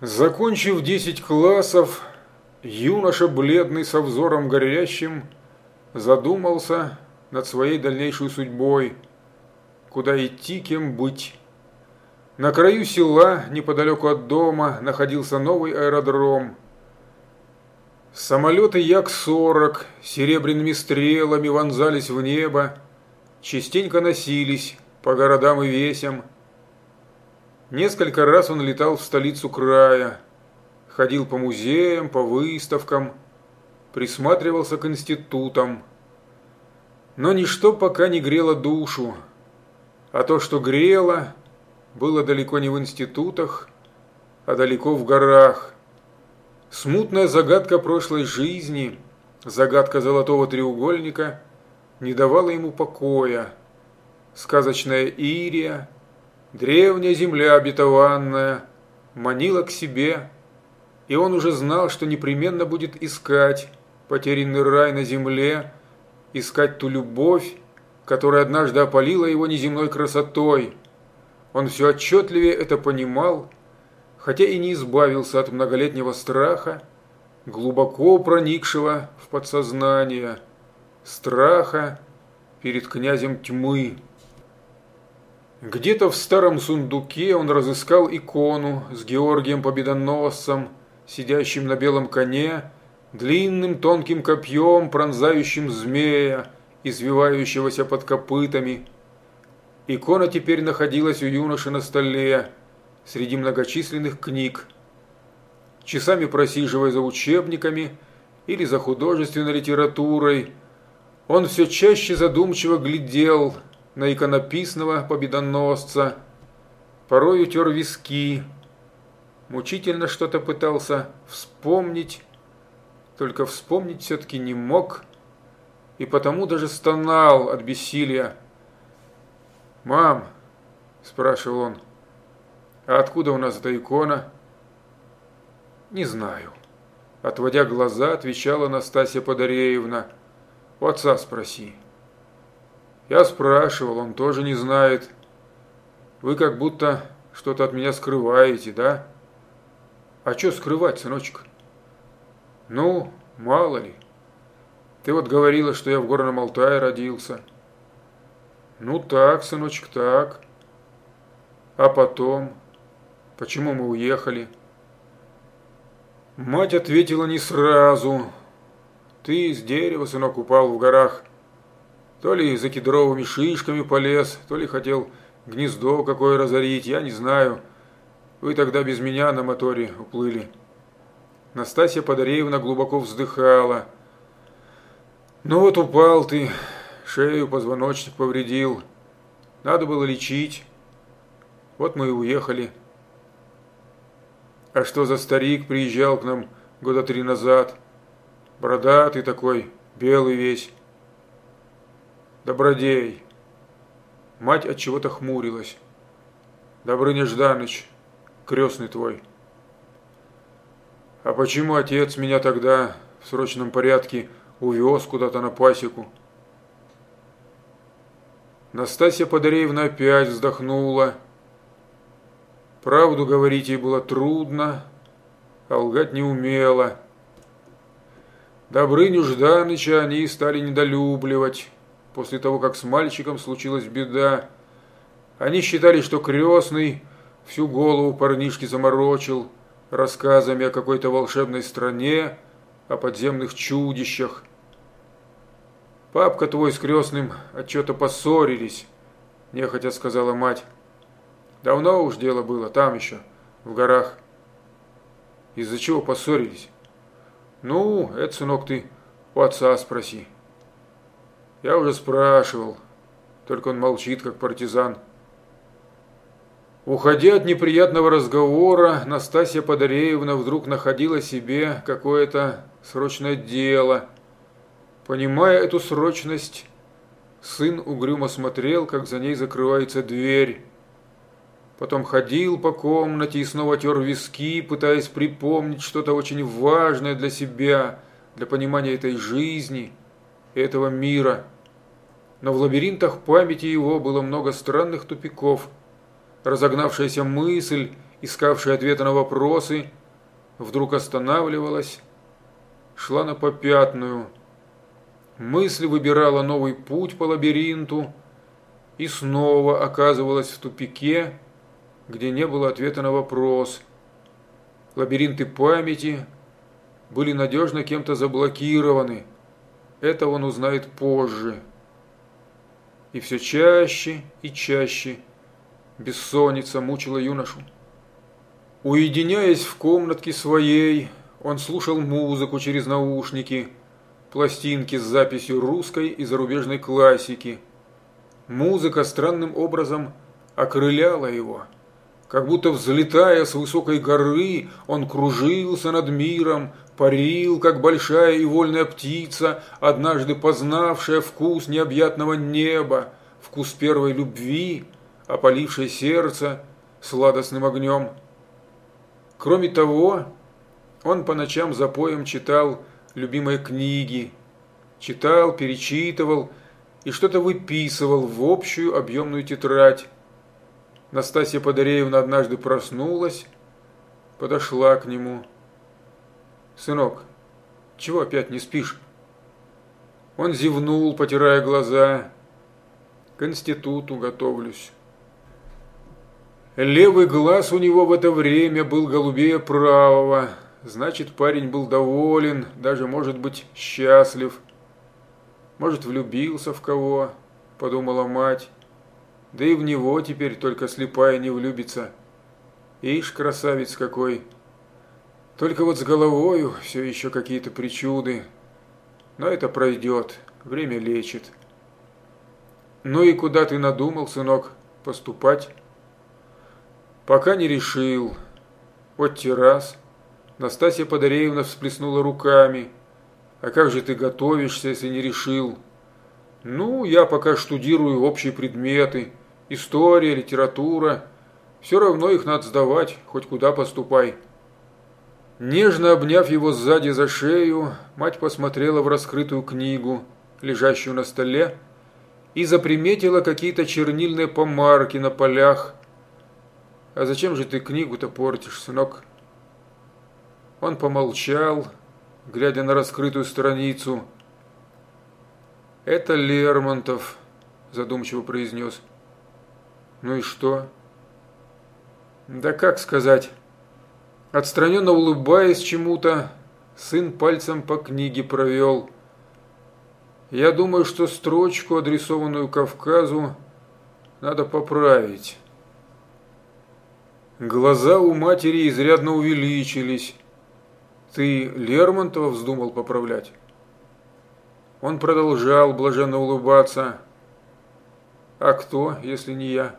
Закончив десять классов, юноша, бледный со взором горящим, задумался над своей дальнейшей судьбой, куда идти, кем быть. На краю села, неподалеку от дома, находился новый аэродром. Самолеты Як-40 серебряными стрелами вонзались в небо, частенько носились по городам и весям, Несколько раз он летал в столицу края, ходил по музеям, по выставкам, присматривался к институтам. Но ничто пока не грело душу, а то, что грело, было далеко не в институтах, а далеко в горах. Смутная загадка прошлой жизни, загадка золотого треугольника, не давала ему покоя. Сказочная Ирия – Древняя земля обетованная манила к себе, и он уже знал, что непременно будет искать потерянный рай на земле, искать ту любовь, которая однажды опалила его неземной красотой. Он все отчетливее это понимал, хотя и не избавился от многолетнего страха, глубоко проникшего в подсознание, страха перед князем тьмы. Где-то в старом сундуке он разыскал икону с Георгием Победоносцем, сидящим на белом коне, длинным тонким копьем, пронзающим змея, извивающегося под копытами. Икона теперь находилась у юноши на столе, среди многочисленных книг. Часами просиживая за учебниками или за художественной литературой, он все чаще задумчиво глядел на иконописного победоносца, порой утер виски, мучительно что-то пытался вспомнить, только вспомнить все-таки не мог, и потому даже стонал от бессилия. «Мам», – спрашивал он, – «а откуда у нас эта икона?» «Не знаю», – отводя глаза, отвечала Настасья Подареевна. «У отца спроси». Я спрашивал, он тоже не знает. Вы как будто что-то от меня скрываете, да? А что скрывать, сыночек? Ну, мало ли. Ты вот говорила, что я в Горном Алтае родился. Ну так, сыночек, так. А потом? Почему мы уехали? Мать ответила не сразу. Ты из дерева, сынок, упал в горах. То ли за кедровыми шишками полез, то ли хотел гнездо какое разорить, я не знаю. Вы тогда без меня на моторе уплыли. Настасья Подареевна глубоко вздыхала. Ну вот упал ты, шею, позвоночник повредил. Надо было лечить. Вот мы и уехали. А что за старик приезжал к нам года три назад? Бородатый такой, белый весь. Добродей. Мать от чего-то хмурилась. Добрыня Жданыч, крестный твой. А почему отец меня тогда в срочном порядке увез куда-то на пасеку? Настасья Подареевна опять вздохнула. Правду говорить ей было трудно, а лгать не умела. Добрыню Жданыча они стали недолюбливать после того, как с мальчиком случилась беда. Они считали, что крестный всю голову парнишки заморочил рассказами о какой-то волшебной стране, о подземных чудищах. «Папка твой с крестным отчего-то поссорились», – нехотя сказала мать. «Давно уж дело было, там еще, в горах». «Из-за чего поссорились?» «Ну, это, сынок, ты у отца спроси». Я уже спрашивал, только он молчит, как партизан. Уходя от неприятного разговора, Настасья Подареевна вдруг находила себе какое-то срочное дело. Понимая эту срочность, сын угрюмо смотрел, как за ней закрывается дверь. Потом ходил по комнате и снова тер виски, пытаясь припомнить что-то очень важное для себя, для понимания этой жизни – этого мира. Но в лабиринтах памяти его было много странных тупиков. Разогнавшаяся мысль искавшая ответы на вопросы, вдруг останавливалась, шла на попятную. Мысль выбирала новый путь по лабиринту и снова оказывалась в тупике, где не было ответа на вопрос. Лабиринты памяти были надежно кем-то заблокированы. Это он узнает позже. И все чаще и чаще бессонница мучила юношу. Уединяясь в комнатке своей, он слушал музыку через наушники, пластинки с записью русской и зарубежной классики. Музыка странным образом окрыляла его. Как будто взлетая с высокой горы, он кружился над миром, парил, как большая и вольная птица, однажды познавшая вкус необъятного неба, вкус первой любви, опалившей сердце сладостным огнем. Кроме того, он по ночам за поем читал любимые книги, читал, перечитывал и что-то выписывал в общую объемную тетрадь. Настасья Подареевна однажды проснулась, подошла к нему. «Сынок, чего опять не спишь?» Он зевнул, потирая глаза. «К институту готовлюсь». Левый глаз у него в это время был голубее правого. Значит, парень был доволен, даже, может быть, счастлив. Может, влюбился в кого, подумала мать. Да и в него теперь только слепая не влюбится. Ишь, красавец какой. Только вот с головою все еще какие-то причуды. Но это пройдет, время лечит. Ну и куда ты надумал, сынок, поступать? Пока не решил. Вот те раз. Настасья Подареевна всплеснула руками. А как же ты готовишься, если не решил? Ну, я пока штудирую общие предметы. История, литература. Все равно их надо сдавать, хоть куда поступай. Нежно обняв его сзади за шею, мать посмотрела в раскрытую книгу, лежащую на столе, и заприметила какие-то чернильные помарки на полях, «А зачем же ты книгу-то портишь, сынок?» Он помолчал, глядя на раскрытую страницу. «Это Лермонтов», – задумчиво произнес. «Ну и что?» «Да как сказать?» Отстраненно улыбаясь чему-то, сын пальцем по книге провел. «Я думаю, что строчку, адресованную Кавказу, надо поправить». Глаза у матери изрядно увеличились. Ты Лермонтова вздумал поправлять? Он продолжал блаженно улыбаться. А кто, если не я?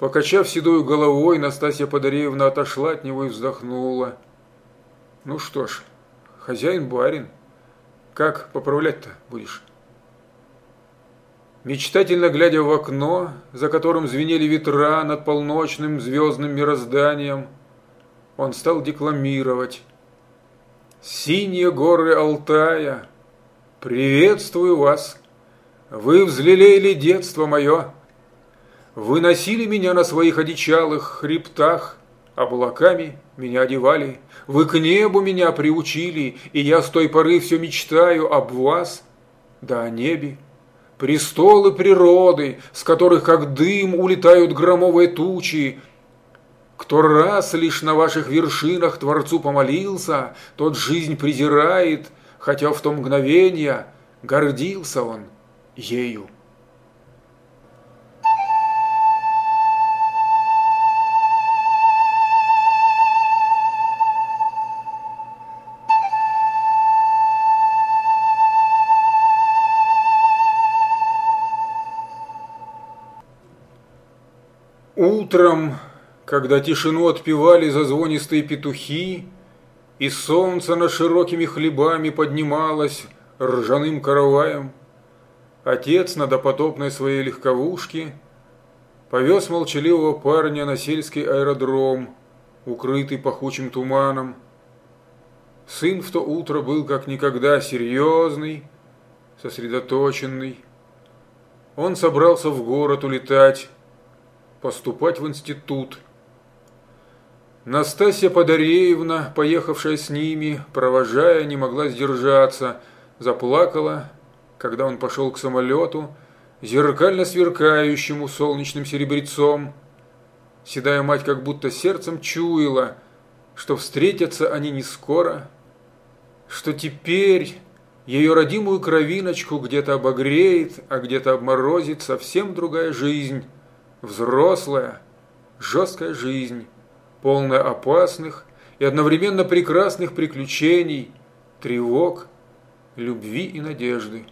Покачав седой головой, Настасья Подареевна отошла от него и вздохнула. Ну что ж, хозяин-барин, как поправлять-то будешь? Мечтательно глядя в окно, за которым звенели ветра над полночным звездным мирозданием, он стал декламировать. «Синие горы Алтая, приветствую вас! Вы взлелеяли детство мое, вы носили меня на своих одичалых хребтах, облаками меня одевали, вы к небу меня приучили, и я с той поры все мечтаю об вас, да о небе престолы природы, с которых как дым улетают громовые тучи. Кто раз лишь на ваших вершинах Творцу помолился, тот жизнь презирает, хотя в то мгновение гордился он ею. Утром, когда тишину отпевали зазвонистые петухи, и солнце над широкими хлебами поднималось ржаным караваем, отец на допотопной своей легковушке повез молчаливого парня на сельский аэродром, укрытый пахучим туманом. Сын в то утро был как никогда серьезный, сосредоточенный. Он собрался в город улетать, поступать в институт. Настасья Подареевна, поехавшая с ними, провожая, не могла сдержаться, заплакала, когда он пошел к самолету, зеркально сверкающему солнечным серебрецом. Седая мать как будто сердцем чуяла, что встретятся они не скоро, что теперь ее родимую кровиночку где-то обогреет, а где-то обморозит совсем другая жизнь, взрослая, жесткая жизнь, полная опасных и одновременно прекрасных приключений, тревог, любви и надежды.